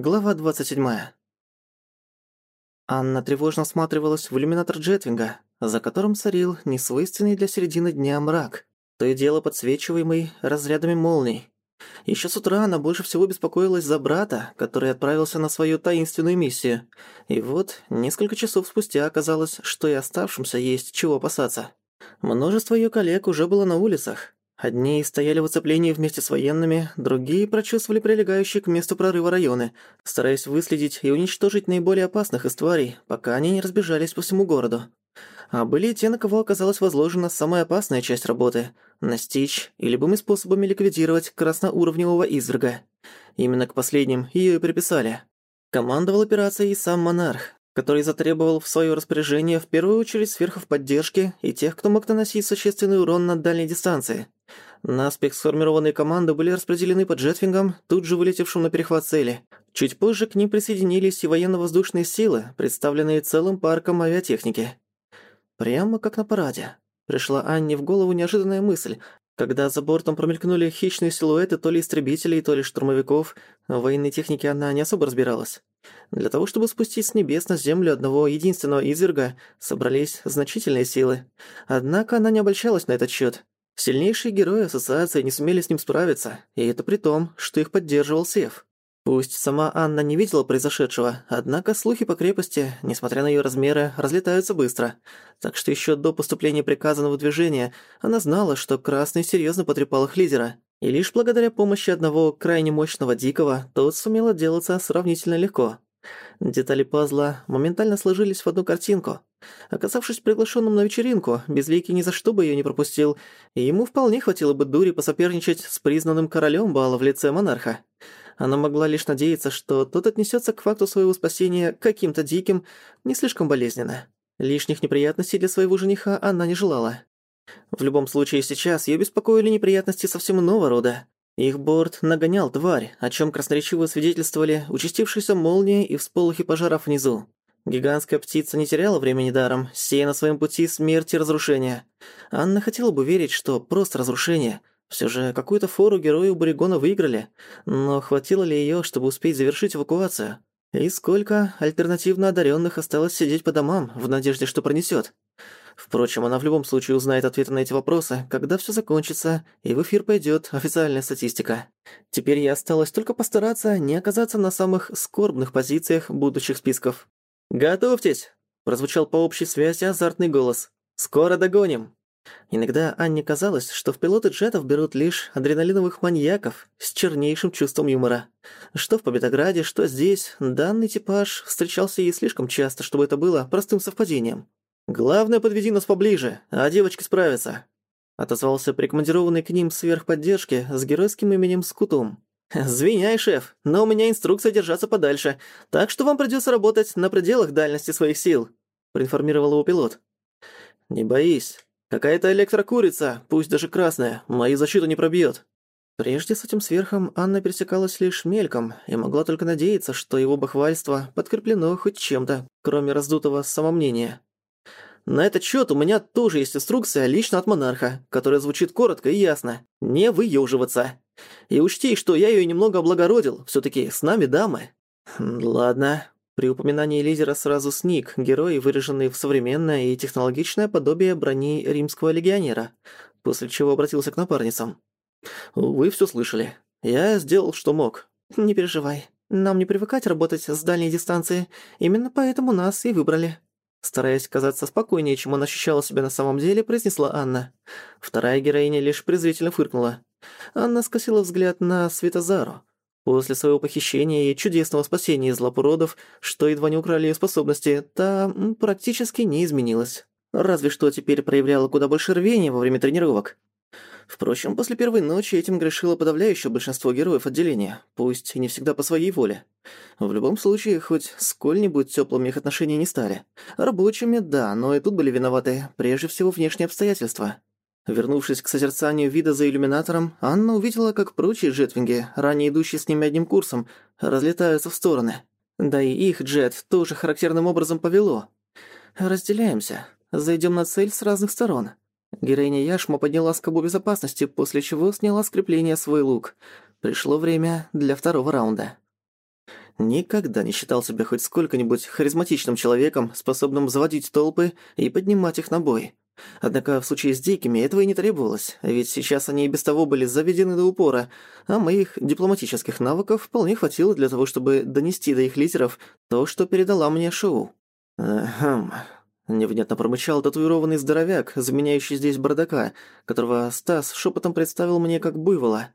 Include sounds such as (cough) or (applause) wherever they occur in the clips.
Глава 27. Анна тревожно всматривалась в иллюминатор Джетвинга, за которым царил несвойственный для середины дня мрак, то и дело подсвечиваемый разрядами молний. Ещё с утра она больше всего беспокоилась за брата, который отправился на свою таинственную миссию. И вот, несколько часов спустя оказалось, что и оставшимся есть чего опасаться. Множество её коллег уже было на улицах, Одни стояли в оцеплении вместе с военными, другие прочесывали прилегающие к месту прорыва районы, стараясь выследить и уничтожить наиболее опасных из тварей, пока они не разбежались по всему городу. А были те, на кого оказалась возложена самая опасная часть работы – настичь и любыми способами ликвидировать красноуровневого изверга. Именно к последним её и приписали. Командовал операцией сам монарх, который затребовал в своё распоряжение в первую очередь сверхов поддержки и тех, кто мог наносить существенный урон на дальней дистанции. Наспех сформированные команды были распределены по джетвингам, тут же вылетевшим на перехват цели. Чуть позже к ним присоединились и военно-воздушные силы, представленные целым парком авиатехники. Прямо как на параде. Пришла Анне в голову неожиданная мысль, когда за бортом промелькнули хищные силуэты то ли истребителей, то ли штурмовиков, в военной технике она не особо разбиралась. Для того, чтобы спустить с небес на землю одного единственного изверга, собрались значительные силы. Однако она не обольщалась на этот счет. Сильнейшие герои Ассоциации не сумели с ним справиться, и это при том, что их поддерживал Сев. Пусть сама Анна не видела произошедшего, однако слухи по крепости, несмотря на ее размеры, разлетаются быстро. Так что еще до поступления приказа на выдвижение она знала, что Красный серьезно потрепал их лидера. И лишь благодаря помощи одного крайне мощного Дикого тот сумел отделаться сравнительно легко. Детали пазла моментально сложились в одну картинку. Оказавшись приглашенным на вечеринку, Безликий ни за что бы ее не пропустил, и ему вполне хватило бы дури посоперничать с признанным королем бала в лице монарха. Она могла лишь надеяться, что тот отнесется к факту своего спасения каким-то диким, не слишком болезненно. Лишних неприятностей для своего жениха она не желала. В любом случае сейчас ее беспокоили неприятности совсем иного рода. Их борт нагонял тварь, о чем красноречиво свидетельствовали участившиеся молнии и всполохи пожаров внизу. Гигантская птица не теряла времени даром, сея на своем пути смерть и разрушение. Анна хотела бы верить, что просто разрушение. Все же какую-то фору герои у Боригона выиграли, но хватило ли ее, чтобы успеть завершить эвакуацию? И сколько альтернативно одаренных осталось сидеть по домам в надежде, что пронесет? Впрочем, она в любом случае узнает ответы на эти вопросы, когда все закончится, и в эфир пойдет официальная статистика. Теперь ей осталось только постараться не оказаться на самых скорбных позициях будущих списков. «Готовьтесь!» – прозвучал по общей связи азартный голос. «Скоро догоним!» Иногда Анне казалось, что в пилоты джетов берут лишь адреналиновых маньяков с чернейшим чувством юмора. Что в Победограде, что здесь, данный типаж встречался ей слишком часто, чтобы это было простым совпадением. «Главное, подведи нас поближе, а девочки справятся», — отозвался прикомандированный к ним сверхподдержки с геройским именем Скутум. «Звиняй, шеф, но у меня инструкция держаться подальше, так что вам придётся работать на пределах дальности своих сил», — проинформировал его пилот. «Не боись. Какая-то электрокурица, пусть даже красная, мою защиту не пробьёт». Прежде с этим сверхом Анна пересекалась лишь мельком и могла только надеяться, что его бахвальство подкреплено хоть чем-то, кроме раздутого самомнения. На этот счёт у меня тоже есть инструкция лично от монарха, которая звучит коротко и ясно. Не выёживаться. И учти, что я её немного облагородил, всё-таки с нами дамы. Ладно. При упоминании лидера сразу сник, герой, выреженный в современное и технологичное подобие брони римского легионера, после чего обратился к напарницам. «Вы всё слышали. Я сделал, что мог». «Не переживай. Нам не привыкать работать с дальней дистанции. Именно поэтому нас и выбрали». Стараясь казаться спокойнее, чем он ощущала себя на самом деле, произнесла Анна. Вторая героиня лишь презрительно фыркнула. Анна скосила взгляд на Светозару. После своего похищения и чудесного спасения из лап уродов, что едва не украли ее способности, та практически не изменилась. Разве что теперь проявляла куда больше рвения во время тренировок. Впрочем, после первой ночи этим грешило подавляющее большинство героев отделения, пусть и не всегда по своей воле. В любом случае, хоть сколь-нибудь тёплыми их отношения не стали. Рабочими, да, но и тут были виноваты, прежде всего, внешние обстоятельства. Вернувшись к созерцанию вида за иллюминатором, Анна увидела, как прочие джетвинги, ранее идущие с ними одним курсом, разлетаются в стороны. Да и их джет тоже характерным образом повело. «Разделяемся. Зайдём на цель с разных сторон», Героиня Яшма подняла скобу безопасности, после чего сняла с крепления свой лук. Пришло время для второго раунда. Никогда не считал себя хоть сколько-нибудь харизматичным человеком, способным заводить толпы и поднимать их на бой. Однако в случае с дикими этого и не требовалось, ведь сейчас они и без того были заведены до упора, а моих дипломатических навыков вполне хватило для того, чтобы донести до их лидеров то, что передала мне Шоу. «Ахм...» — невнятно промычал татуированный здоровяк, заменяющий здесь бардака, которого Стас шепотом представил мне как буйвола.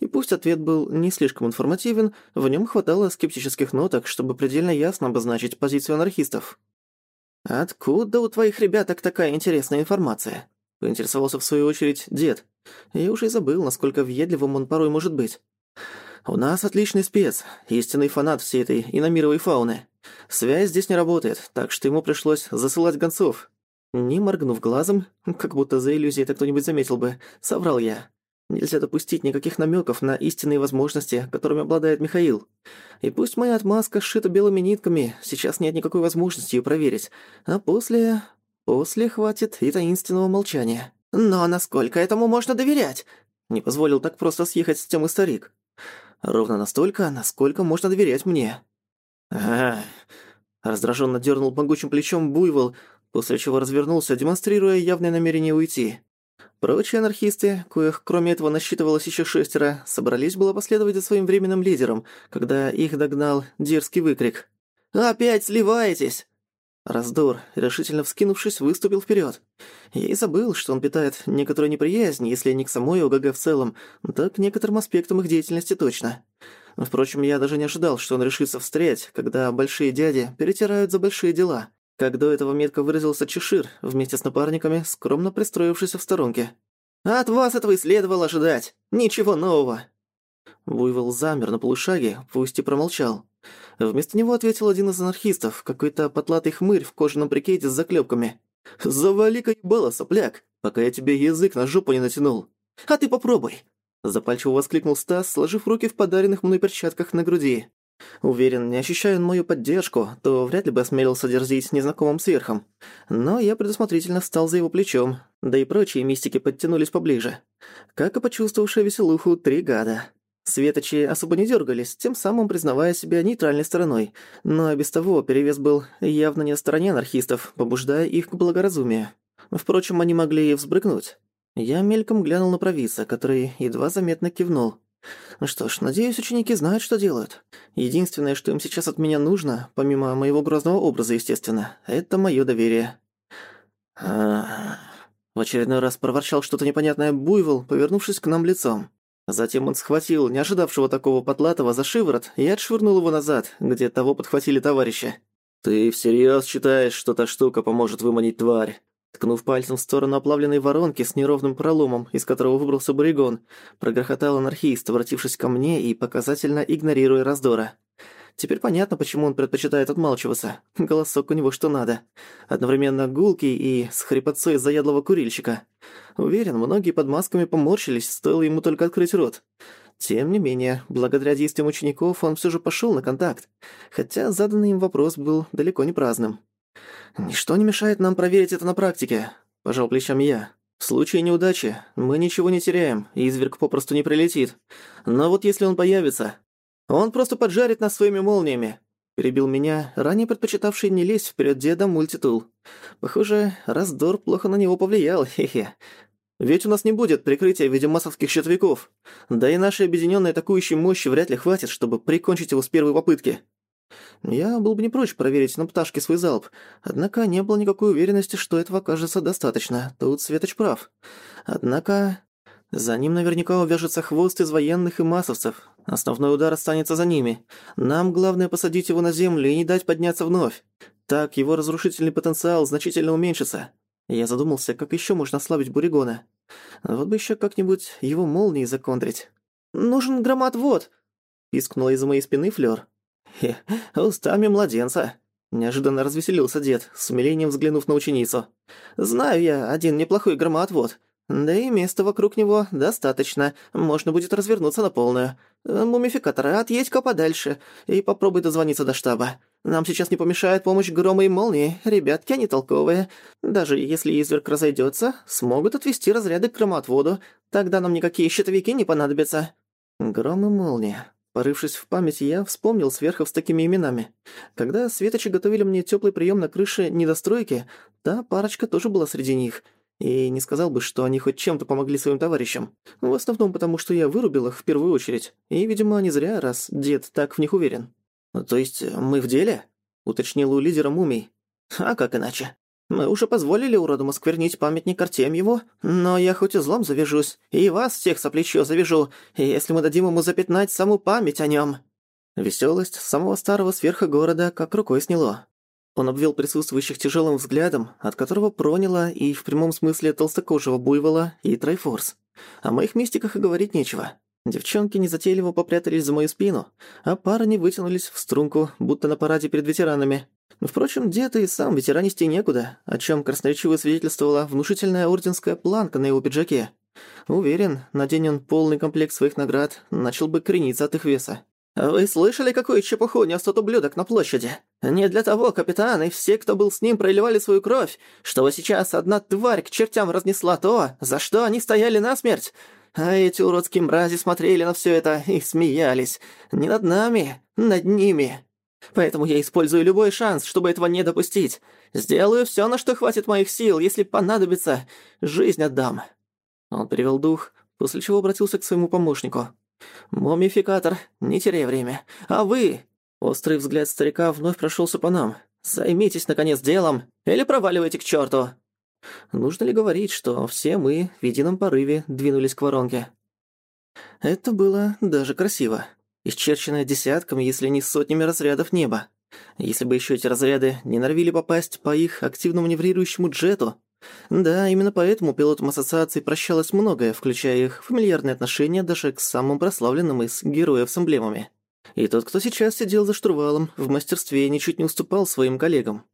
И пусть ответ был не слишком информативен, в нем хватало скептических ноток, чтобы предельно ясно обозначить позицию анархистов. «Откуда у твоих ребяток такая интересная информация?» — поинтересовался в свою очередь дед. Я уже и забыл, насколько въедливым он порой может быть. «У нас отличный спец, истинный фанат всей этой иномировой фауны. Связь здесь не работает, так что ему пришлось засылать гонцов». Не моргнув глазом, как будто за иллюзией это кто-нибудь заметил бы, соврал я. Нельзя допустить никаких намеков на истинные возможности, которыми обладает Михаил. И пусть моя отмазка сшита белыми нитками, сейчас нет никакой возможности ее проверить. А после... После хватит и таинственного молчания. «Но насколько этому можно доверять?» Не позволил так просто съехать с темы старик. «Ровно настолько, насколько можно доверять мне». «Ах...» Раздраженно дернул могучим плечом буйвол, после чего развернулся, демонстрируя явное намерение уйти. Прочие анархисты, коих кроме этого насчитывалось еще шестеро, собрались было последовать за своим временным лидером, когда их догнал дерзкий выкрик. «Опять сливаетесь!» Раздор, решительно вскинувшись, выступил вперед. Я и забыл, что он питает некоторую неприязнь, если не к самой ОГГ в целом, так к некоторым аспектам их деятельности точно. Впрочем, я даже не ожидал, что он решится встрять, когда большие дяди перетирают за большие дела как до этого метко выразился Чешир, вместе с напарниками, скромно пристроившись в сторонке. «От вас этого и следовало ожидать! Ничего нового!» Буйвол замер на полушаге, пусть и промолчал. Вместо него ответил один из анархистов, какой-то потлатый хмырь в кожаном прикете с заклепками. «Завали-ка ебало, сопляк, пока я тебе язык на жопу не натянул. А ты попробуй!» Запальчиво воскликнул Стас, сложив руки в подаренных мной перчатках на груди. Уверен, не ощущая он мою поддержку, то вряд ли бы осмелился дерзить незнакомым сверхом. Но я предусмотрительно встал за его плечом, да и прочие мистики подтянулись поближе. Как и почувствовавшая веселуху три гада. Светочи особо не дергались, тем самым признавая себя нейтральной стороной, но без того перевес был явно не на стороне анархистов, побуждая их к благоразумию. Впрочем, они могли и взбрыкнуть. Я мельком глянул на провидца, который едва заметно кивнул. Ну что ж, надеюсь, ученики знают, что делают. Единственное, что им сейчас от меня нужно, помимо моего грозного образа, естественно, это моё доверие. А В очередной раз проворчал что-то непонятное буйвол, повернувшись к нам лицом. Затем он схватил не ожидавшего такого потлатого за шиворот и отшвырнул его назад, где того подхватили товарища. «Ты всерьёз считаешь, что та штука поможет выманить тварь?» Ткнув пальцем в сторону оплавленной воронки с неровным проломом, из которого выбрался Боригон, прогрохотал анархист, обратившись ко мне и показательно игнорируя раздора. Теперь понятно, почему он предпочитает отмалчиваться. Голосок у него что надо. Одновременно гулкий и с хрипотцой заядлого курильщика. Уверен, многие под масками поморщились, стоило ему только открыть рот. Тем не менее, благодаря действиям учеников он все же пошел на контакт, хотя заданный им вопрос был далеко не праздным. «Ничто не мешает нам проверить это на практике», – пожал плечами я. «В случае неудачи мы ничего не теряем, и изверг попросту не прилетит. Но вот если он появится, он просто поджарит нас своими молниями», – перебил меня, ранее предпочитавший не лезть вперед деда мультитул. Похоже, раздор плохо на него повлиял, (laughs) хе-хе. Ведь у нас не будет прикрытия в виде массовских щитовиков. Да и нашей объединенной атакующей мощи вряд ли хватит, чтобы прикончить его с первой попытки. Я был бы не прочь проверить на пташке свой залп, однако не было никакой уверенности, что этого окажется достаточно. Тут Светоч прав. Однако... За ним наверняка увяжется хвост из военных и массовцев. Основной удар останется за ними. Нам главное посадить его на землю и не дать подняться вновь. Так его разрушительный потенциал значительно уменьшится. Я задумался, как еще можно ослабить Буригона. Вот бы еще как-нибудь его молнией законтрить. «Нужен громоотвод!» — пискнула из-за моей спины Флёр. Хе, устами младенца. Неожиданно развеселился дед, с умилением взглянув на ученицу. «Знаю я один неплохой громоотвод. Да и места вокруг него достаточно. Можно будет развернуться на полную. Мумификатор, отъедь-ка подальше и попробуй дозвониться до штаба. Нам сейчас не помешает помощь грома и молнии. Ребятки, они толковые. Даже если изверг разойдется, смогут отвести разряды к громоотводу. Тогда нам никакие щитовики не понадобятся». Гром и молния. Порывшись в памяти, я вспомнил сверхов с такими именами. Когда светочи готовили мне теплый прием на крыше недостройки, та парочка тоже была среди них. И не сказал бы, что они хоть чем-то помогли своим товарищам. В основном потому, что я вырубил их в первую очередь. И, видимо, не зря, раз дед так в них уверен. «То есть мы в деле?» — уточнил у лидера мумий. «А как иначе? Мы уже позволили уродам осквернить памятник Артемьеву, но я хоть и злом завяжусь, и вас всех за плечо завяжу, если мы дадим ему запятнать саму память о нем. Веселость самого старого сверха города как рукой сняло. Он обвел присутствующих тяжелым взглядом, от которого проняло и в прямом смысле толстокожего буйвола, и трайфорс. О моих мистиках и говорить нечего. Девчонки незатейливо попрятались за мою спину, а пары не вытянулись в струнку, будто на параде перед ветеранами. Впрочем, дед и сам ветеранистей некуда, о чем красноречиво свидетельствовала внушительная орденская планка на его пиджаке. Уверен, надень он полный комплект своих наград, начал бы крениться от их веса. «Вы слышали, какую чепуху нес тот ублюдок на площади? Не для того капитан и все, кто был с ним, проливали свою кровь, что сейчас одна тварь к чертям разнесла то, за что они стояли насмерть. А эти уродские мрази смотрели на все это и смеялись. Не над нами, над ними. Поэтому я использую любой шанс, чтобы этого не допустить. Сделаю все, на что хватит моих сил, если понадобится. Жизнь отдам». Он перевел дух, после чего обратился к своему помощнику. «Мумификатор, не теряй время. А вы...» Острый взгляд старика вновь прошелся по нам. «Займитесь, наконец, делом, или проваливайте к черту. Нужно ли говорить, что все мы в едином порыве двинулись к воронке? Это было даже красиво. Исчерченное десятками, если не сотнями разрядов неба. Если бы еще эти разряды не норовили попасть по их активно маневрирующему джету. Да, именно поэтому пилотам ассоциации прощалось многое, включая их фамильярные отношения даже к самым прославленным из героев с эмблемами. И тот, кто сейчас сидел за штурвалом, в мастерстве ничуть не уступал своим коллегам.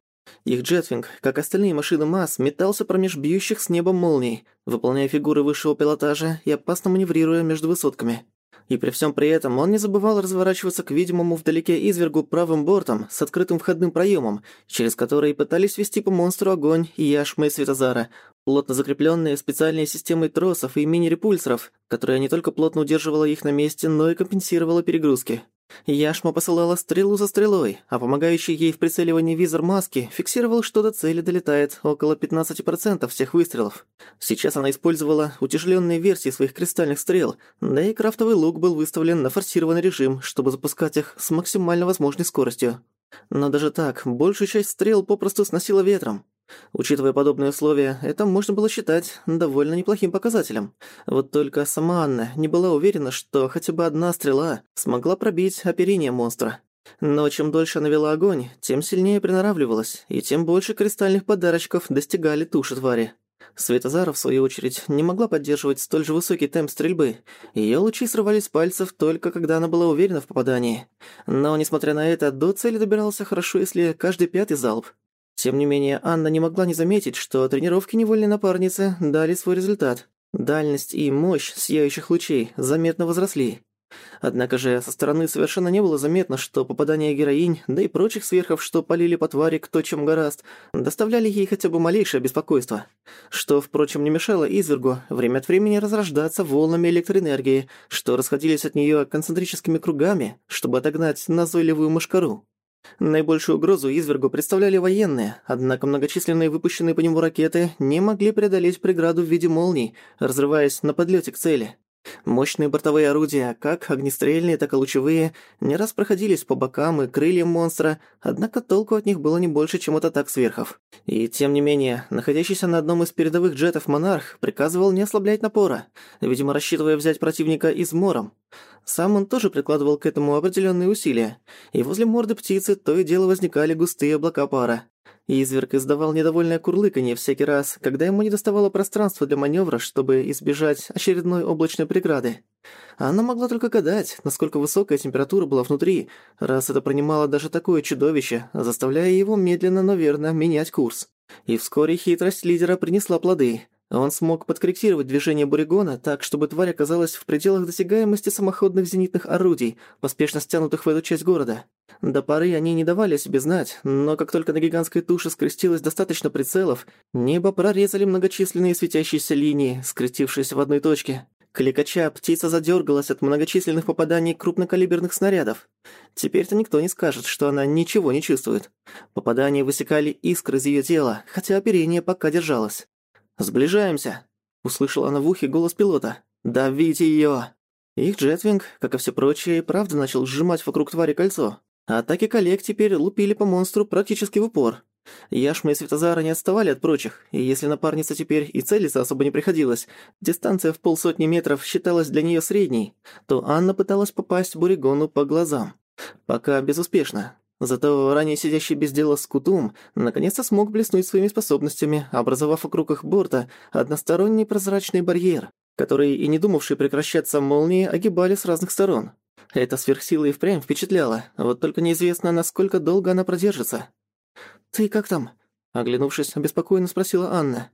Их джетвинг, как остальные машины МАС, метался промеж бьющих с неба молний, выполняя фигуры высшего пилотажа и опасно маневрируя между высотками. И при всем при этом он не забывал разворачиваться к видимому вдалеке извергу правым бортом с открытым входным проемом, через который пытались вести по монстру огонь и яшмы и светозара, плотно закрепленные специальной системой тросов и мини-репульсоров, которая не только плотно удерживала их на месте, но и компенсировала перегрузки. Яшма посылала стрелу за стрелой, а помогающий ей в прицеливании визор маски фиксировал, что до цели долетает около 15% всех выстрелов. Сейчас она использовала утяжеленные версии своих кристальных стрел, да и крафтовый лук был выставлен на форсированный режим, чтобы запускать их с максимально возможной скоростью. Но даже так, большую часть стрел попросту сносило ветром. Учитывая подобные условия, это можно было считать довольно неплохим показателем. Вот только сама Анна не была уверена, что хотя бы одна стрела смогла пробить оперение монстра. Но чем дольше она вела огонь, тем сильнее приноравливалась, и тем больше кристальных подарочков достигали туши твари. Светозара, в свою очередь, не могла поддерживать столь же высокий темп стрельбы. Её лучи срывались с пальцев только когда она была уверена в попадании. Но, несмотря на это, до цели добирался хорошо, если каждый пятый залп. Тем не менее, Анна не могла не заметить, что тренировки невольной напарницы дали свой результат. Дальность и мощь сияющих лучей заметно возросли. Однако же со стороны совершенно не было заметно, что попадания героинь, да и прочих сверхов, что полили по твари кто чем гораст, доставляли ей хотя бы малейшее беспокойство. Что, впрочем, не мешало извергу время от времени разрождаться волнами электроэнергии, что расходились от неё концентрическими кругами, чтобы отогнать назойливую мышкару. Наибольшую угрозу извергу представляли военные, однако многочисленные выпущенные по нему ракеты не могли преодолеть преграду в виде молний, разрываясь на подлете к цели. Мощные бортовые орудия, как огнестрельные, так и лучевые, не раз проходились по бокам и крыльям монстра, однако толку от них было не больше, чем от атак сверхов. И тем не менее, находящийся на одном из передовых джетов монарх приказывал не ослаблять напора, видимо, рассчитывая взять противника измором. Сам он тоже прикладывал к этому определенные усилия, и возле морды птицы то и дело возникали густые облака пара. Изверг издавал недовольное курлыканье всякий раз, когда ему не доставало пространства для маневра, чтобы избежать очередной облачной преграды. Она могла только гадать, насколько высокая температура была внутри, раз это принимало даже такое чудовище, заставляя его медленно, но верно менять курс. И вскоре хитрость лидера принесла плоды – он смог подкорректировать движение Буригона так, чтобы тварь оказалась в пределах досягаемости самоходных зенитных орудий, поспешно стянутых в эту часть города. До поры они не давали о себе знать, но как только на гигантской туше скрестилось достаточно прицелов, небо прорезали многочисленные светящиеся линии, скрестившиеся в одной точке. Кликача птица задергалась от многочисленных попаданий крупнокалиберных снарядов. Теперь-то никто не скажет, что она ничего не чувствует. Попадания высекали искры из ее тела, хотя оперение пока держалось. «Сближаемся!» — услышала она в ухе голос пилота. «Давите ее!» Их джетвинг, как и все прочие, правда начал сжимать вокруг твари кольцо. Атаки коллег теперь лупили по монстру практически в упор. Яшма и Светозара не отставали от прочих, и если напарница теперь и целиться особо не приходилось, дистанция в полсотни метров считалась для нее средней, то Анна пыталась попасть Буригону по глазам. Пока безуспешно. Зато ранее сидящий без дела Скутум наконец-то смог блеснуть своими способностями, образовав вокруг их борта односторонний прозрачный барьер, который и не думавшие прекращаться молнии огибали с разных сторон. Эта сверхсила и впрямь впечатляла, вот только неизвестно, насколько долго она продержится. «Ты как там?» Оглянувшись, обеспокоенно спросила Анна.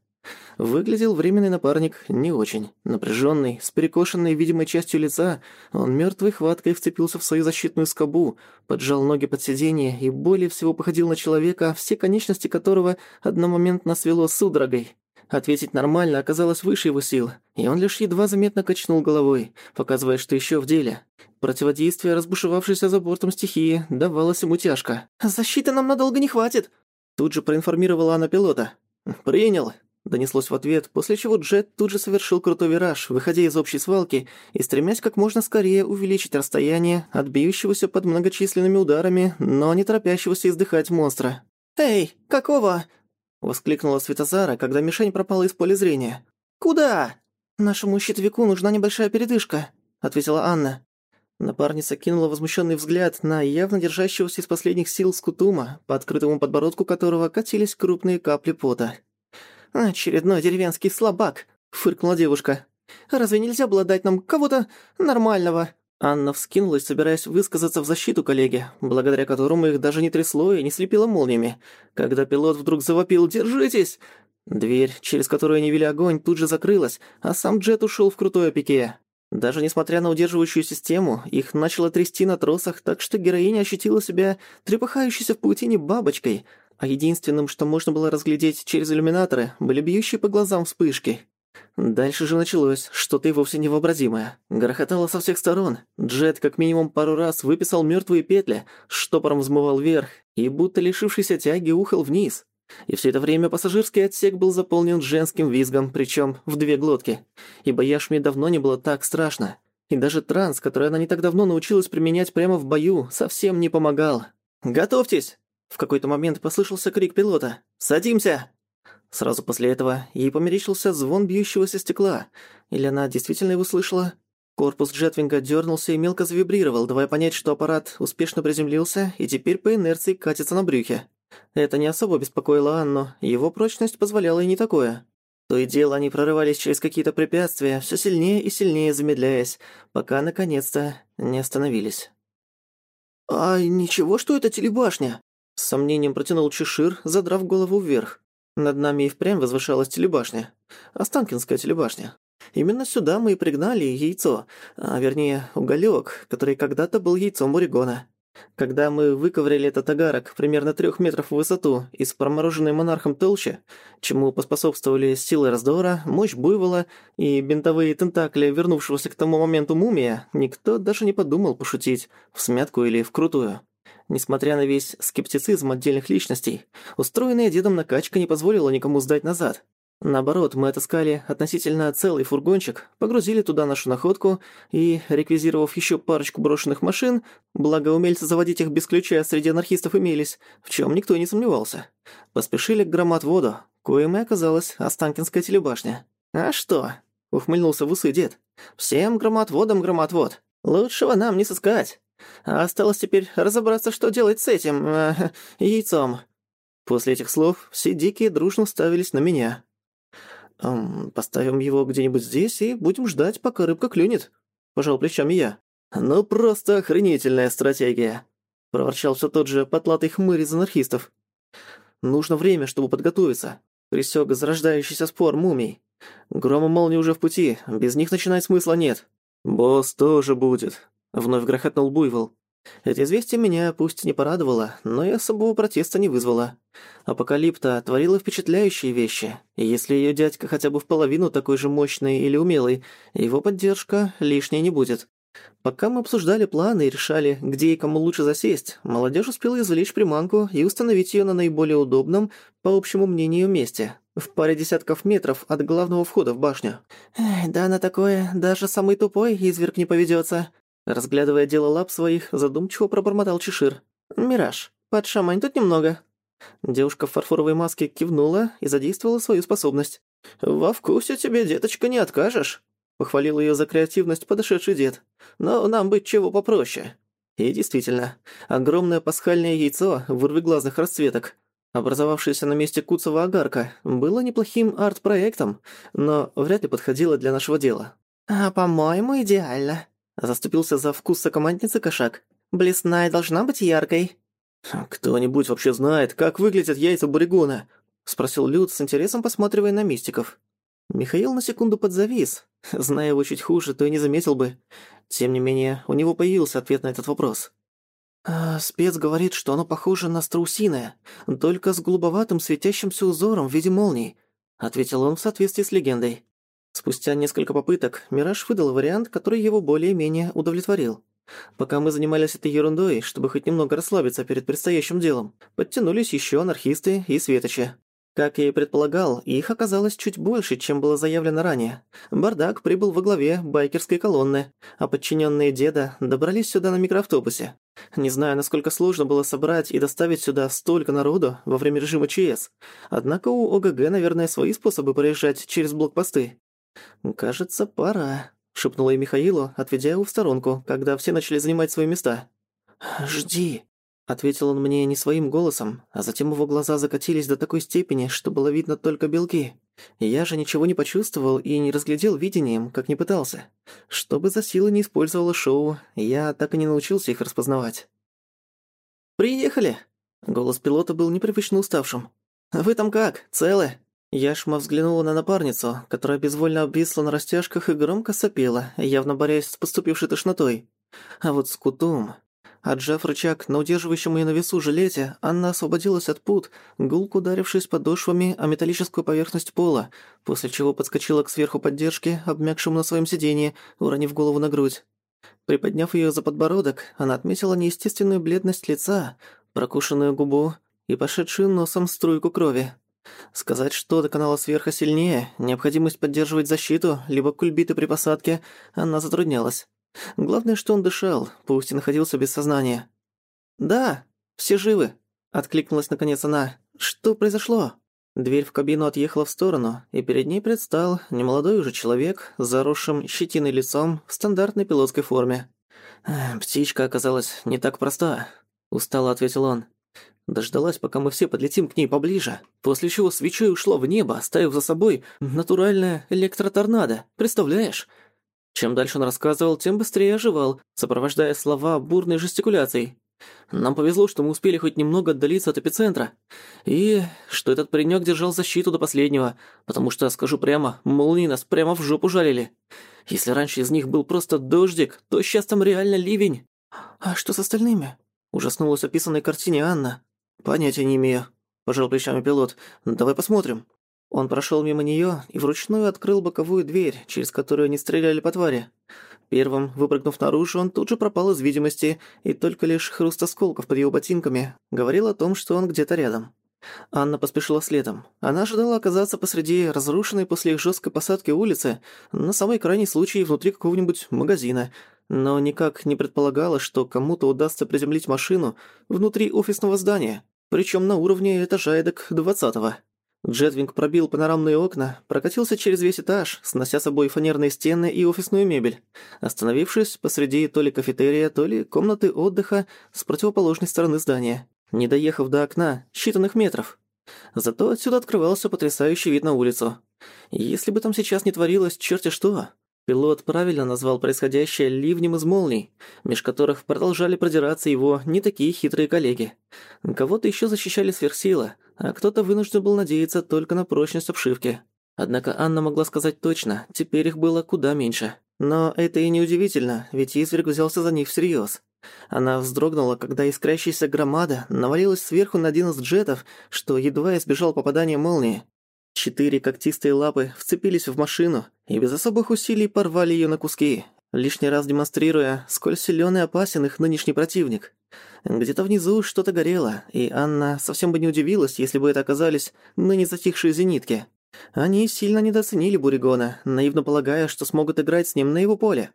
Выглядел временный напарник не очень. Напряженный, с перекошенной видимой частью лица, он мертвой хваткой вцепился в свою защитную скобу, поджал ноги под сиденье и более всего походил на человека, все конечности которого одномоментно свело судорогой. Ответить нормально оказалось выше его сил, и он лишь едва заметно качнул головой, показывая, что еще в деле. Противодействие разбушевавшейся за бортом стихии давалось ему тяжко. «Защиты нам надолго не хватит!» Тут же проинформировала она пилота. «Принял!» Донеслось в ответ, после чего Джет тут же совершил крутой вираж, выходя из общей свалки и стремясь как можно скорее увеличить расстояние от бьющегося под многочисленными ударами, но не торопящегося издыхать монстра. «Эй, какого?» — воскликнула Светозара, когда мишень пропала из поля зрения. «Куда?» «Нашему щитовику нужна небольшая передышка», — ответила Анна. Напарница кинула возмущенный взгляд на явно держащегося из последних сил скутума, по открытому подбородку которого катились крупные капли пота. «Очередной деревенский слабак», — фыркнула девушка. «Разве нельзя было дать нам кого-то нормального?» Анна вскинулась, собираясь высказаться в защиту коллеги, благодаря которому их даже не трясло и не слепило молниями. Когда пилот вдруг завопил «Держитесь!», дверь, через которую они вели огонь, тут же закрылась, а сам Джет ушел в крутое пике. Даже несмотря на удерживающую систему, их начало трясти на тросах, так что героиня ощутила себя трепыхающейся в паутине бабочкой, а единственным, что можно было разглядеть через иллюминаторы, были бьющие по глазам вспышки. Дальше же началось что-то и вовсе невообразимое. Грохотало со всех сторон. Джет как минимум пару раз выписал мертвые петли, штопором взмывал вверх и, будто лишившийся тяги, ухал вниз. И все это время пассажирский отсек был заполнен женским визгом, причем в две глотки. Ибо Яшме давно не было так страшно. И даже транс, который она не так давно научилась применять прямо в бою, совсем не помогал. «Готовьтесь!» В какой-то момент послышался крик пилота. «Садимся!» Сразу после этого ей померещился звон бьющегося стекла. Или она действительно его слышала? Корпус Джетвинга дернулся и мелко завибрировал, давая понять, что аппарат успешно приземлился и теперь по инерции катится на брюхе. Это не особо беспокоило Анну, его прочность позволяла и не такое. То и дело они прорывались через какие-то препятствия, все сильнее и сильнее замедляясь, пока наконец-то не остановились. «А ничего, что это телебашня?» С сомнением протянул Чешир, задрав голову вверх. Над нами и впрямь возвышалась телебашня. Останкинская телебашня. Именно сюда мы и пригнали яйцо, а вернее, уголек, который когда-то был яйцом Уригона. Когда мы выковыряли этот агарок примерно трех метров в высоту из промороженной монархом толщи, чему поспособствовали силы раздора, мощь буйвола и бинтовые тентакли вернувшегося к тому моменту мумия, никто даже не подумал пошутить в смятку или в крутую. Несмотря на весь скептицизм отдельных личностей, устроенная дедом накачка не позволила никому сдать назад. Наоборот, мы отыскали относительно целый фургончик, погрузили туда нашу находку и, реквизировав еще парочку брошенных машин, благо умельцы заводить их без ключа среди анархистов имелись, в чем никто не сомневался, поспешили к громадводу, коим и оказалась Останкинская телебашня. «А что?» — ухмыльнулся в усы дед. «Всем громадводам громадвод. Лучшего нам не сыскать. А осталось теперь разобраться, что делать с этим... Э, (laughs) яйцом». После этих слов все дикие дружно ставились на меня. «Эм, «Поставим его где-нибудь здесь и будем ждать, пока рыбка клюнет», — пожал плечами я. «Ну, просто охренительная стратегия», — проворчал все тот же потлатый хмырь из анархистов. «Нужно время, чтобы подготовиться», — присёк зарождающийся спор мумий. «Гром и молнии уже в пути, без них начинать смысла нет». «Босс тоже будет», — вновь грохотнул Буйвол. Это известие меня пусть не порадовало, но и особого протеста не вызвало. Апокалипта творила впечатляющие вещи, и если её дядька хотя бы в половину такой же мощный или умелый, его поддержка лишней не будет. Пока мы обсуждали планы и решали, где и кому лучше засесть, молодежь успела извлечь приманку и установить её на наиболее удобном, по общему мнению, месте, в паре десятков метров от главного входа в башню. «Да на такое даже самый тупой изверг не поведётся», Разглядывая дело лап своих, задумчиво пробормотал Чешир. «Мираж, подшамань тут немного». Девушка в фарфоровой маске кивнула и задействовала свою способность. «Во вкусе тебе, деточка, не откажешь», — похвалил её за креативность подошедший дед. «Но нам быть чего попроще». И действительно, огромное пасхальное яйцо вырвиглазных расцветок, образовавшееся на месте куцого огарка, было неплохим арт-проектом, но вряд ли подходило для нашего дела. «А, по-моему, идеально», Заступился за вкус сокомандницы кошак. «Блесная должна быть яркой». «Кто-нибудь вообще знает, как выглядят яйца буригона?» — спросил Люд с интересом, посматривая на мистиков. Михаил на секунду подзавис. Зная его чуть хуже, то и не заметил бы. Тем не менее, у него появился ответ на этот вопрос. А, «Спец говорит, что оно похоже на страусиное, только с голубоватым светящимся узором в виде молний», — ответил он в соответствии с легендой. Спустя несколько попыток Мираж выдал вариант, который его более-менее удовлетворил. Пока мы занимались этой ерундой, чтобы хоть немного расслабиться перед предстоящим делом, подтянулись еще анархисты и светочи. Как я и предполагал, их оказалось чуть больше, чем было заявлено ранее. Бардак прибыл во главе байкерской колонны, а подчиненные деда добрались сюда на микроавтобусе. Не знаю, насколько сложно было собрать и доставить сюда столько народу во время режима ЧС. Однако у ОГГ, наверное, свои способы проезжать через блокпосты. «Кажется, пора», — шепнула и Михаилу, отведя его в сторонку, когда все начали занимать свои места. «Жди», — ответил он мне не своим голосом, а затем его глаза закатились до такой степени, что было видно только белки. Я же ничего не почувствовал и не разглядел видением, как не пытался. Что бы за силы не использовало шоу, я так и не научился их распознавать. «Приехали!» Голос пилота был непривычно уставшим. «Вы там как? Целы?» Яшма взглянула на напарницу, которая безвольно обвисла на растяжках и громко сопела, явно борясь с поступившей тошнотой. А вот с Кутум... Отжав рычаг на удерживающем её на весу жилете, Анна освободилась от пут, гулко ударившись подошвами о металлическую поверхность пола, после чего подскочила к сверху поддержки, обмякшему на своем сиденье, уронив голову на грудь. Приподняв её за подбородок, она отметила неестественную бледность лица, прокушенную губу и пошедшую носом струйку крови. Сказать, что до канала сверха сильнее, необходимость поддерживать защиту, либо кульбиты при посадке, она затруднялась. Главное, что он дышал, пусть и находился без сознания. «Да, все живы», — откликнулась наконец она. «Что произошло?» Дверь в кабину отъехала в сторону, и перед ней предстал немолодой уже человек с заросшим щетиной лицом в стандартной пилотской форме. «Птичка оказалась не так проста», — устало ответил он. Дождалась, пока мы все подлетим к ней поближе, после чего свечой ушла в небо, оставив за собой натуральное электроторнадо. Представляешь? Чем дальше он рассказывал, тем быстрее оживал, сопровождая слова бурной жестикуляцией. Нам повезло, что мы успели хоть немного отдалиться от эпицентра. И что этот паренёк держал защиту до последнего, потому что, скажу прямо, молнии нас прямо в жопу жалили. Если раньше из них был просто дождик, то сейчас там реально ливень. А что с остальными? Ужаснулась описанной картине Анна. «Понятия не имею», – пожал плечами пилот. «Давай посмотрим». Он прошел мимо нее и вручную открыл боковую дверь, через которую они стреляли по твари. Первым, выпрыгнув наружу, он тут же пропал из видимости, и только лишь хруст осколков под его ботинками говорил о том, что он где-то рядом. Анна поспешила следом. Она ожидала оказаться посреди разрушенной после их жесткой посадки улицы, на самый крайний случай внутри какого-нибудь магазина, но никак не предполагала, что кому-то удастся приземлить машину внутри офисного здания, причем на уровне этажа эдак двадцатого. Джетвинг пробил панорамные окна, прокатился через весь этаж, снося собой фанерные стены и офисную мебель, остановившись посреди то ли кафетерия, то ли комнаты отдыха с противоположной стороны здания, не доехав до окна считанных метров. Зато отсюда открывался потрясающий вид на улицу. Если бы там сейчас не творилось черти что, Пилот правильно назвал происходящее ливнем из молний, меж которых продолжали продираться его не такие хитрые коллеги. Кого-то еще защищали сверхсила, а кто-то вынужден был надеяться только на прочность обшивки. Однако Анна могла сказать точно, теперь их было куда меньше. Но это и не удивительно, ведь изверг взялся за них всерьез. Она вздрогнула, когда искрящаяся громада навалилась сверху на один из джетов, что едва избежал попадания молнии. Четыре когтистые лапы вцепились в машину и без особых усилий порвали её на куски, лишний раз демонстрируя, сколь силён и опасен их нынешний противник. Где-то внизу что-то горело, и Анна совсем бы не удивилась, если бы это оказались ныне затихшие зенитки. Они сильно недооценили Буригона, наивно полагая, что смогут играть с ним на его поле.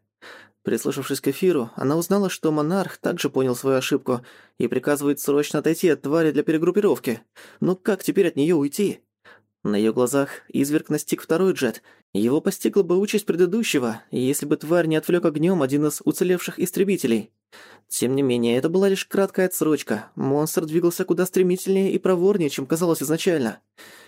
Прислушавшись к эфиру, она узнала, что монарх также понял свою ошибку и приказывает срочно отойти от твари для перегруппировки. Но как теперь от неё уйти? На её глазах изверг настиг второй джет. Его постигла бы участь предыдущего, если бы тварь не отвлёк огнём один из уцелевших истребителей. Тем не менее, это была лишь краткая отсрочка. Монстр двигался куда стремительнее и проворнее, чем казалось изначально.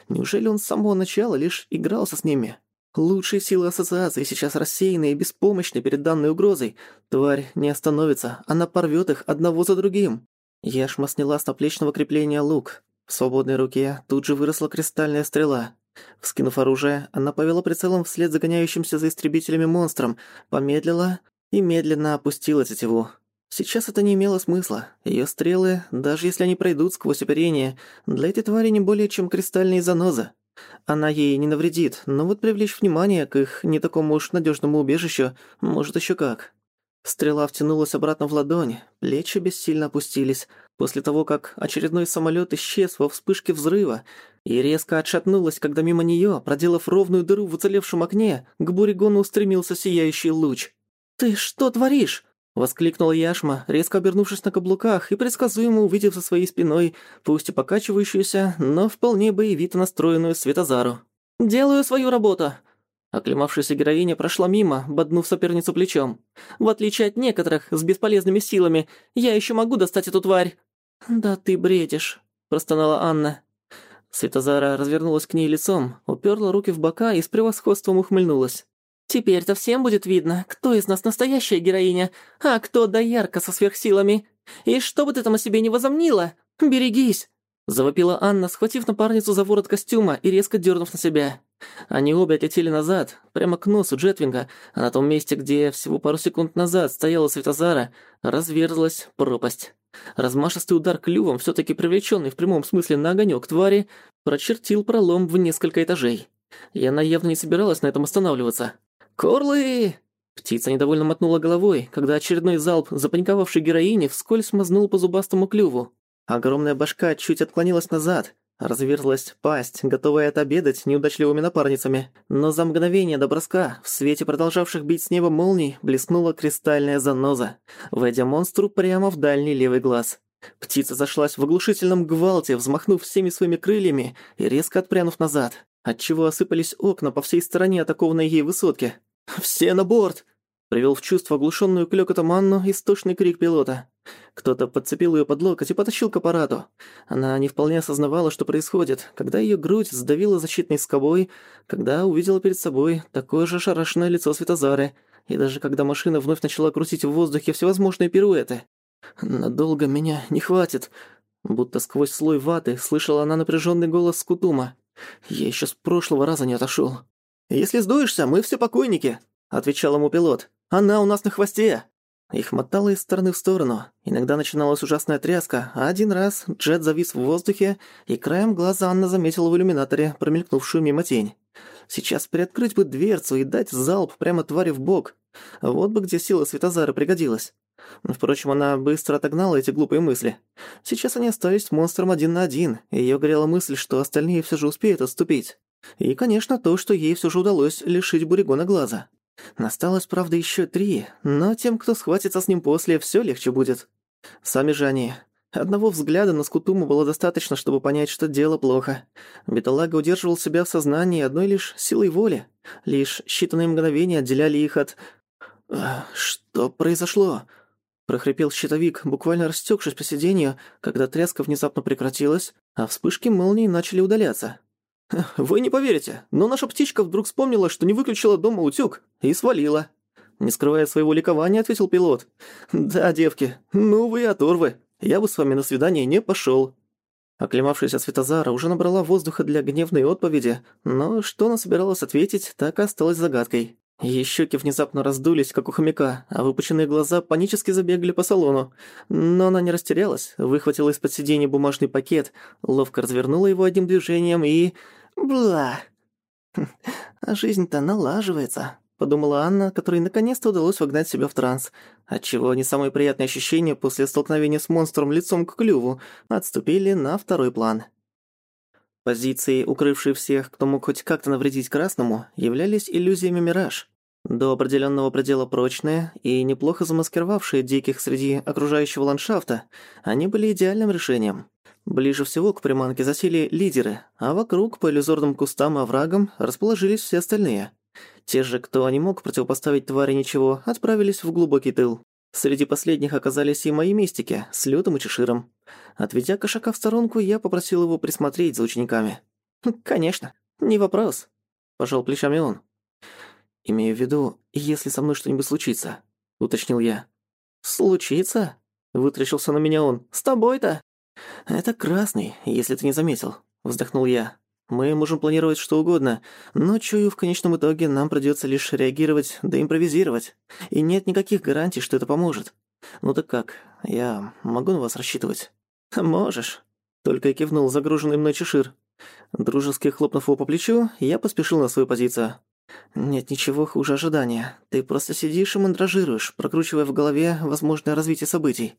Неужели он с самого начала лишь игрался с ними? Лучшие силы ассоциации сейчас рассеяны и беспомощны перед данной угрозой. Тварь не остановится, она порвёт их одного за другим. Яшма сняла с наплечного крепления лук. В свободной руке тут же выросла кристальная стрела. Вскинув оружие, она повела прицелом вслед загоняющимся за истребителями монстрам, помедлила и медленно опустила тетиву. Сейчас это не имело смысла. Её стрелы, даже если они пройдут сквозь оперение, для этой твари не более чем кристальные занозы. Она ей не навредит, но вот привлечь внимание к их не такому уж надёжному убежищу может ещё как. Стрела втянулась обратно в ладонь, плечи бессильно опустились, после того, как очередной самолёт исчез во вспышке взрыва, и резко отшатнулась, когда мимо неё, проделав ровную дыру в уцелевшем окне, к Буригону устремился сияющий луч. «Ты что творишь?» Воскликнула Яшма, резко обернувшись на каблуках и предсказуемо увидев за своей спиной, пусть и покачивающуюся, но вполне боевито настроенную Светозару. «Делаю свою работу!» Оклемавшаяся героиня прошла мимо, боднув соперницу плечом. «В отличие от некоторых с бесполезными силами, я еще могу достать эту тварь!» «Да ты бредишь», – простонала Анна. Светозара развернулась к ней лицом, уперла руки в бока и с превосходством ухмыльнулась. Теперь-то всем будет видно, кто из нас настоящая героиня, а кто доярка со сверхсилами. И что бы ты там о себе не возомнила, берегись!» Завопила Анна, схватив напарницу за ворот костюма и резко дернув на себя. Они обе отлетели назад, прямо к носу Джетвинга, а на том месте, где всего пару секунд назад стояла Светозара, разверзлась пропасть. Размашистый удар клювом, все таки привлеченный в прямом смысле на огонек твари, прочертил пролом в несколько этажей. И она явно не собиралась на этом останавливаться. «Корлы!» Птица недовольно мотнула головой, когда очередной залп запаниковавшей героини вскользь мазнул по зубастому клюву. Огромная башка чуть отклонилась назад, разверзлась пасть, готовая отобедать неудачливыми напарницами. Но за мгновение до броска, в свете продолжавших бить с неба молний, блеснула кристальная заноза, войдя монстру прямо в дальний левый глаз. Птица зашлась в оглушительном гвалте, взмахнув всеми своими крыльями и резко отпрянув назад отчего осыпались окна по всей стороне атакованной ей высотки. «Все на борт!» Привел в чувство оглушенную клёкотом Анну истошный крик пилота. Кто-то подцепил ее под локоть и потащил к аппарату. Она не вполне осознавала, что происходит, когда ее грудь сдавила защитной скобой, когда увидела перед собой такое же шарашенное лицо Светозары, и даже когда машина вновь начала крутить в воздухе всевозможные пируэты. «Надолго меня не хватит», Будто сквозь слой ваты слышала она напряженный голос Скутума. Я еще с прошлого раза не отошел. «Если сдуешься, мы все покойники», — отвечал ему пилот. «Она у нас на хвосте». Их мотало из стороны в сторону. Иногда начиналась ужасная тряска, а один раз джет завис в воздухе, и краем глаза Анна заметила в иллюминаторе промелькнувшую мимо тень. Сейчас приоткрыть бы дверцу и дать залп прямо твари в бок. Вот бы где сила Светозара пригодилась. Впрочем, она быстро отогнала эти глупые мысли. Сейчас они остались монстром один на один, и её горела мысль, что остальные всё же успеют отступить. И, конечно, то, что ей всё же удалось лишить Буригона глаза. Осталось, правда, ещё три, но тем, кто схватится с ним после, всё легче будет. Сами же они. Одного взгляда на Скутуму было достаточно, чтобы понять, что дело плохо. Беталага удерживал себя в сознании одной лишь силой воли. Лишь считанные мгновения отделяли их от... Что произошло? Прохрипел щитовик, буквально растекшись по сиденью, когда тряска внезапно прекратилась, а вспышки молний начали удаляться. «Вы не поверите, но наша птичка вдруг вспомнила, что не выключила дома утюг, и свалила». Не скрывая своего ликования, ответил пилот. «Да, девки, ну вы оторвы. Я бы с вами на свидание не пошёл». Оклемавшаяся Светозара уже набрала воздуха для гневной отповеди, но что она собиралась ответить, так и осталось загадкой. Её щеки внезапно раздулись, как у хомяка, а выпученные глаза панически забегали по салону. Но она не растерялась, выхватила из-под сиденья бумажный пакет, ловко развернула его одним движением и... Бла! А жизнь-то налаживается, подумала Анна, которой наконец-то удалось вогнать себя в транс, отчего не самые приятные ощущения после столкновения с монстром лицом к клюву отступили на второй план. Позиции, укрывшие всех, кто мог хоть как-то навредить Красному, являлись иллюзиями «Мираж». До определенного предела прочные и неплохо замаскировавшие диких среди окружающего ландшафта, они были идеальным решением. Ближе всего к приманке засели лидеры, а вокруг по иллюзорным кустам и оврагам расположились все остальные. Те же, кто не мог противопоставить твари ничего, отправились в глубокий тыл. Среди последних оказались и мои мистики с Лютом и Чеширом. Отведя кошака в сторонку, я попросил его присмотреть за учениками. «Конечно, не вопрос», – пожал плечами он. «Имею в виду, если со мной что-нибудь случится», – уточнил я. «Случится?» – вытрящился на меня он. «С тобой-то?» «Это красный, если ты не заметил», – вздохнул я. «Мы можем планировать что угодно, но, чую, в конечном итоге нам придётся лишь реагировать да импровизировать. И нет никаких гарантий, что это поможет. Ну так как, я могу на вас рассчитывать?» «Можешь», — только кивнул загруженный мной чешир. Дружески хлопнув его по плечу, я поспешил на свою позицию. «Нет ничего хуже ожидания. Ты просто сидишь и мандражируешь, прокручивая в голове возможное развитие событий.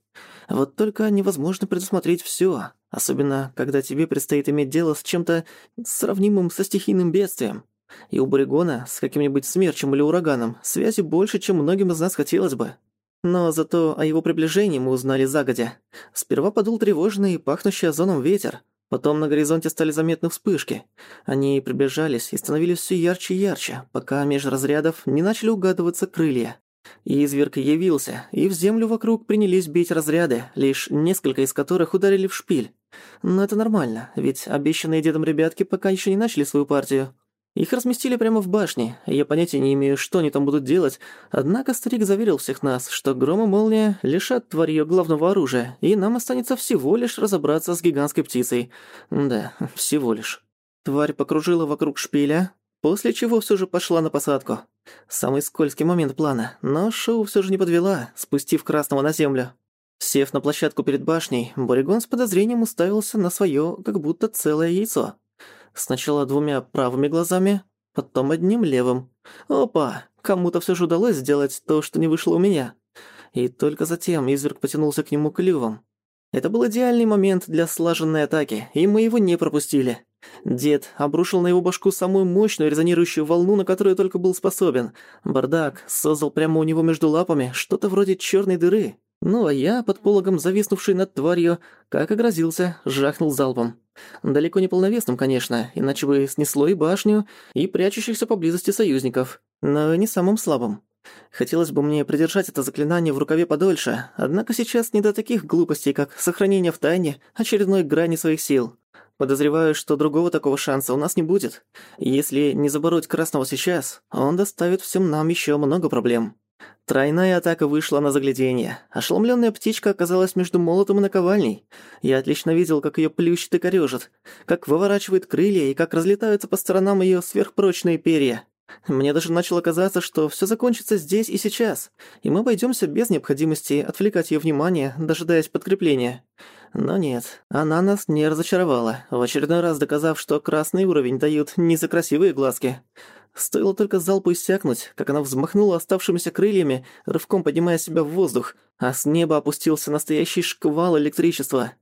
Вот только невозможно предусмотреть всё, особенно когда тебе предстоит иметь дело с чем-то сравнимым со стихийным бедствием. И у Боригона с каким-нибудь смерчем или ураганом связи больше, чем многим из нас хотелось бы. Но зато о его приближении мы узнали загодя. Сперва подул тревожный и пахнущий озоном ветер. Потом на горизонте стали заметны вспышки. Они приближались и становились все ярче и ярче, пока меж разрядов не начали угадываться крылья. И изверг явился, и в землю вокруг принялись бить разряды, лишь несколько из которых ударили в шпиль. Но это нормально, ведь обещанные дедом ребятки пока еще не начали свою партию. Их разместили прямо в башне, я понятия не имею, что они там будут делать, однако старик заверил всех нас, что гром и молния лишат тварь главного оружия, и нам останется всего лишь разобраться с гигантской птицей. Да, всего лишь. Тварь покружила вокруг шпиля, после чего все же пошла на посадку. Самый скользкий момент плана, но шоу все же не подвела, спустив красного на землю. Сев на площадку перед башней, Боригон с подозрением уставился на свое, как будто целое яйцо. Сначала двумя правыми глазами, потом одним левым. Опа! Кому-то все же удалось сделать то, что не вышло у меня. И только затем изверг потянулся к нему клювом. Это был идеальный момент для слаженной атаки, и мы его не пропустили. Дед обрушил на его башку самую мощную резонирующую волну, на которую только был способен. Бардак создал прямо у него между лапами что-то вроде черной дыры. Ну а я, под пологом зависнувший над тварью, как и грозился, жахнул залпом. Далеко не полновесным, конечно, иначе бы снесло и башню, и прячущихся поблизости союзников, но не самым слабым. Хотелось бы мне придержать это заклинание в рукаве подольше, однако сейчас не до таких глупостей, как сохранение в тайне очередной грани своих сил. Подозреваю, что другого такого шанса у нас не будет. Если не забороть Красного сейчас, он доставит всем нам еще много проблем. Тройная атака вышла на загляденье. Ошеломленная птичка оказалась между молотом и наковальней. Я отлично видел, как ее плющит и корёжит, как выворачивает крылья и как разлетаются по сторонам ее сверхпрочные перья. Мне даже начало казаться, что все закончится здесь и сейчас, и мы обойдемся без необходимости отвлекать ее внимание, дожидаясь подкрепления. Но нет, она нас не разочаровала, в очередной раз доказав, что красный уровень дают не за красивые глазки. Стоило только залпу иссякнуть, как она взмахнула оставшимися крыльями, рывком поднимая себя в воздух, а с неба опустился настоящий шквал электричества.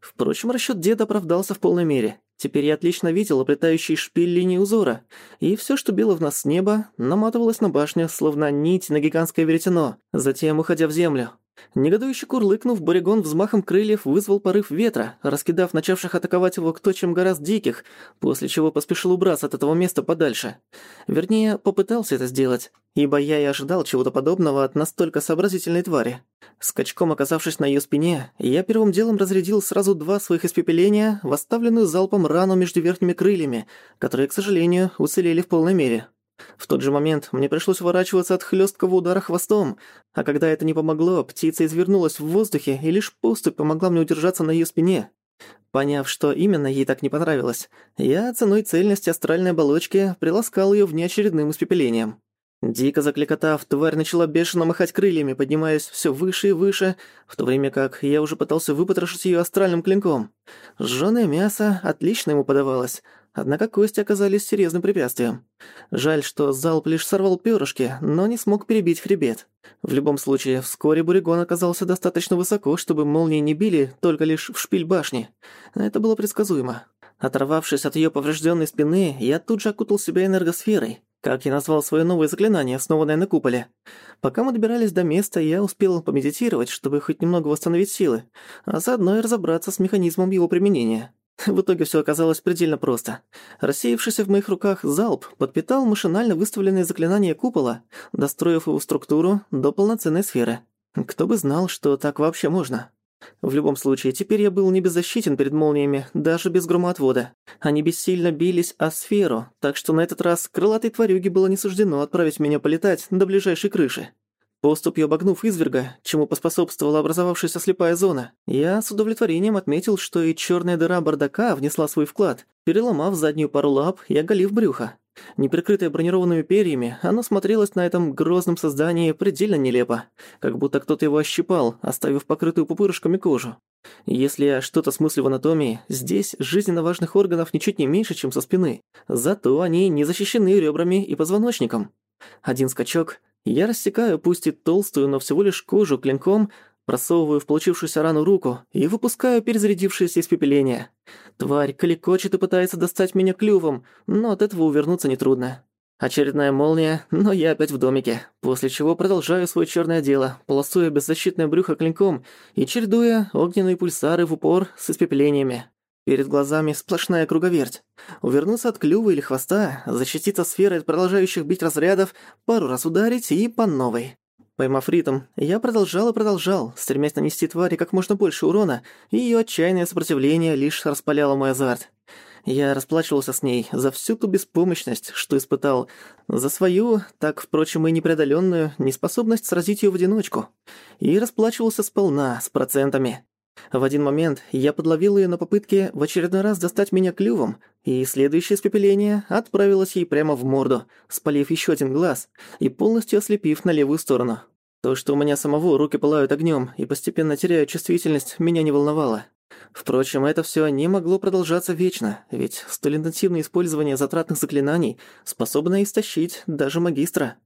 Впрочем, расчёт деда оправдался в полной мере. Теперь я отлично видел оплетающий шпиль линии узора, и всё, что било в нас с неба, наматывалось на башню, словно нить на гигантское веретено, затем уходя в землю. Негодующе курлыкнув, Боригон взмахом крыльев вызвал порыв ветра, раскидав начавших атаковать его кто чем гораздо диких, после чего поспешил убраться от этого места подальше. Вернее, попытался это сделать, ибо я и ожидал чего-то подобного от настолько сообразительной твари. Скачком оказавшись на её спине, я первым делом разрядил сразу два своих испепеления в оставленную залпом рану между верхними крыльями, которые, к сожалению, уцелели в полной мере. В тот же момент мне пришлось уворачиваться от хлёсткого удара хвостом, а когда это не помогло, птица извернулась в воздухе и лишь поступь помогла мне удержаться на её спине. Поняв, что именно ей так не понравилось, я ценой цельности астральной оболочки приласкал её внеочередным испепелением. Дико закликотав, тварь начала бешено махать крыльями, поднимаясь все выше и выше, в то время как я уже пытался выпотрошить ее астральным клинком. Жжёное мясо отлично ему подавалось, однако кости оказались серьезным препятствием. Жаль, что залп лишь сорвал перышки, но не смог перебить хребет. В любом случае, вскоре Буригон оказался достаточно высоко, чтобы молнии не били только лишь в шпиль башни. Это было предсказуемо. Оторвавшись от ее поврежденной спины, я тут же окутал себя энергосферой, как я назвал свое новое заклинание, основанное на куполе. Пока мы добирались до места, я успел помедитировать, чтобы хоть немного восстановить силы, а заодно и разобраться с механизмом его применения. В итоге все оказалось предельно просто. Рассеявшийся в моих руках залп подпитал машинально выставленное заклинание купола, достроив его структуру до полноценной сферы. Кто бы знал, что так вообще можно. В любом случае, теперь я был не беззащитен перед молниями, даже без громоотвода. Они бессильно бились о сферу, так что на этот раз крылатой тварюге было не суждено отправить меня полетать до ближайшей крыши. Поступью обогнув изверга, чему поспособствовала образовавшаяся слепая зона, я с удовлетворением отметил, что и черная дыра бардака внесла свой вклад, переломав заднюю пару лап и оголив брюхо. Не прикрытое бронированными перьями, оно смотрелось на этом грозном создании предельно нелепо, как будто кто-то его ощипал, оставив покрытую пупырышками кожу. Если я что-то смыслю в анатомии, здесь жизненно важных органов ничуть не меньше, чем со спины, зато они не защищены ребрами и позвоночником. Один скачок, я рассекаю пусть и толстую, но всего лишь кожу клинком, просовываю в получившуюся рану руку и выпускаю перезарядившееся испепеление. Тварь кликочет и пытается достать меня клювом, но от этого увернуться нетрудно. Очередная молния, но я опять в домике, после чего продолжаю свое черное дело, полосуя беззащитное брюхо клинком и чередуя огненные пульсары в упор с испепелениями. Перед глазами сплошная круговерть. Увернуться от клюва или хвоста, защититься сферой от продолжающих бить разрядов, пару раз ударить и по новой. Поймав ритм, я продолжал и продолжал, стремясь нанести твари как можно больше урона, и её отчаянное сопротивление лишь распаляло мой азарт. Я расплачивался с ней за всю ту беспомощность, что испытал, за свою, так, впрочем, и непреодолённую, неспособность сразить её в одиночку. И расплачивался сполна, с процентами. В один момент я подловил её на попытке в очередной раз достать меня клювом, и следующее испепеление отправилось ей прямо в морду, спалив ещё один глаз и полностью ослепив на левую сторону. То, что у меня самого руки пылают огнём и постепенно теряю чувствительность, меня не волновало. Впрочем, это всё не могло продолжаться вечно, ведь столь интенсивное использование затратных заклинаний способно истощить даже магистра.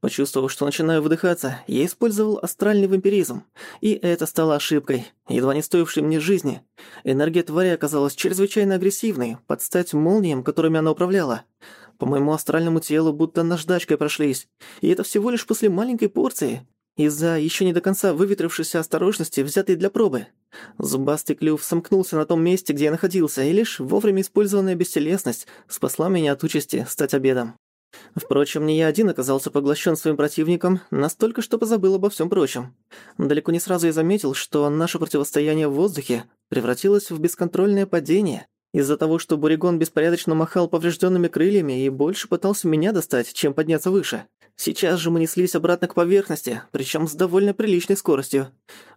Почувствовав, что начинаю выдыхаться, я использовал астральный вампиризм. И это стало ошибкой, едва не стоившей мне жизни. Энергия твари оказалась чрезвычайно агрессивной, под стать молниям, которыми она управляла. По моему астральному телу будто наждачкой прошлись. И это всего лишь после маленькой порции. Из-за еще не до конца выветрившейся осторожности, взятой для пробы. Зубастый клюв сомкнулся на том месте, где я находился, и лишь вовремя использованная бестелесность спасла меня от участи стать обедом. Впрочем, не я один оказался поглощен своим противником, настолько, что позабыл обо всем прочем. Далеко не сразу я заметил, что наше противостояние в воздухе превратилось в бесконтрольное падение. Из-за того, что Буригон беспорядочно махал поврежденными крыльями и больше пытался меня достать, чем подняться выше. Сейчас же мы неслись обратно к поверхности, причем с довольно приличной скоростью.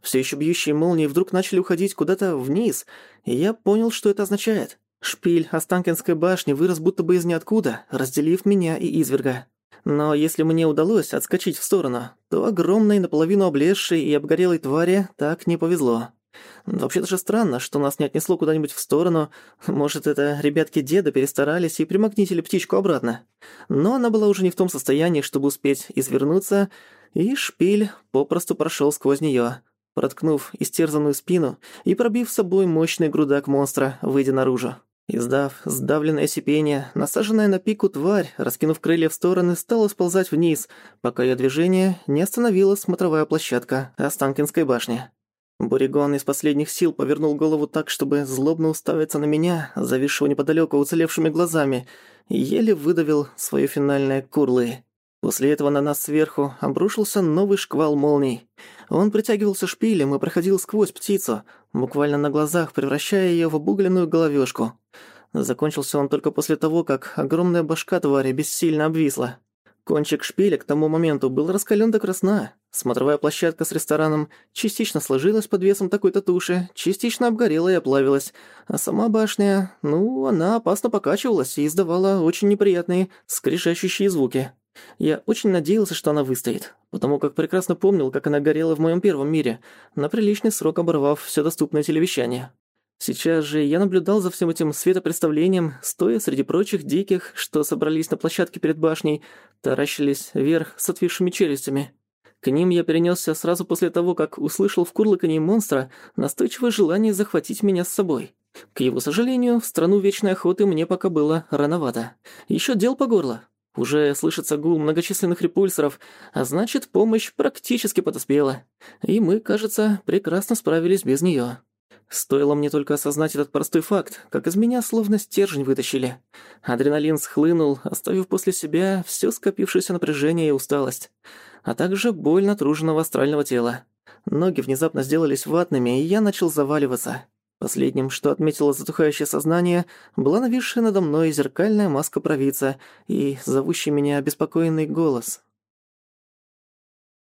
Все еще бьющие молнии вдруг начали уходить куда-то вниз, и я понял, что это означает. Шпиль Останкинской башни вырос будто бы из ниоткуда, разделив меня и изверга. Но если мне удалось отскочить в сторону, то огромной наполовину облезшей и обгорелой твари так не повезло. Вообще даже странно, что нас не отнесло куда-нибудь в сторону. Может, это ребятки деда перестарались и примагнитили птичку обратно. Но она была уже не в том состоянии, чтобы успеть извернуться, и шпиль попросту прошел сквозь нее, проткнув истерзанную спину и пробив с собой мощный грудак монстра, выйдя наружу. Издав сдавленное сипение, насаженная на пику тварь, раскинув крылья в стороны, стала сползать вниз, пока ее движение не остановила смотровая площадка Останкинской башни. Буригон из последних сил повернул голову так, чтобы злобно уставиться на меня, зависшего неподалеку уцелевшими глазами, еле выдавил свое финальное курлы. После этого на нас сверху обрушился новый шквал молний. Он притягивался шпилем и проходил сквозь птицу, буквально на глазах превращая ее в обугленную головешку. Закончился он только после того, как огромная башка твари бессильно обвисла. Кончик шпиля к тому моменту был раскален до красна. Смотровая площадка с рестораном частично сложилась под весом такой-то туши, частично обгорела и оплавилась. А сама башня, ну, она опасно покачивалась и издавала очень неприятные скрежещущие звуки. Я очень надеялся, что она выстоит, потому как прекрасно помнил, как она горела в моем первом мире, на приличный срок оборвав все доступное телевещание. Сейчас же я наблюдал за всем этим светопредставлением, стоя среди прочих диких, что собрались на площадке перед башней, таращились вверх с отвисшими челюстями. К ним я перенесся сразу после того, как услышал в курлыканье монстра настойчивое желание захватить меня с собой. К его сожалению, в страну вечной охоты мне пока было рановато. Еще дел по горло. Уже слышится гул многочисленных репульсоров, а значит, помощь практически подоспела. И мы, кажется, прекрасно справились без неё. Стоило мне только осознать этот простой факт, как из меня словно стержень вытащили. Адреналин схлынул, оставив после себя всё скопившееся напряжение и усталость, а также боль натруженного астрального тела. Ноги внезапно сделались ватными, и я начал заваливаться. Последним, что отметило затухающее сознание, была нависшая надо мной зеркальная маска провидца и зовущий меня обеспокоенный голос.